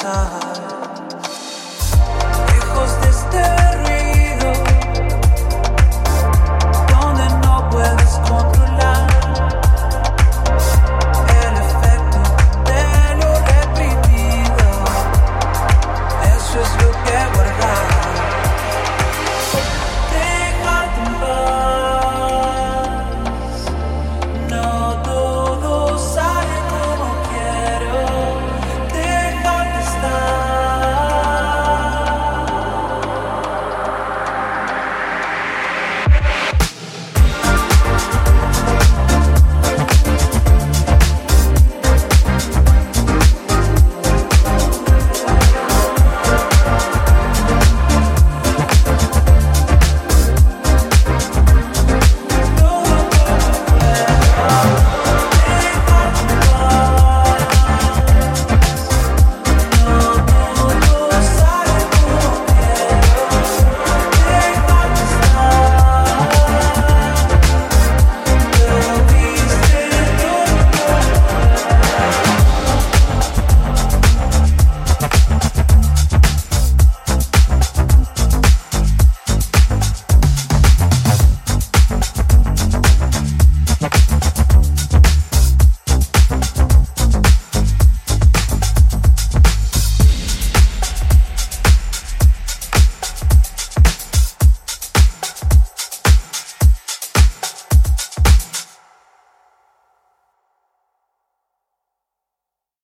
side.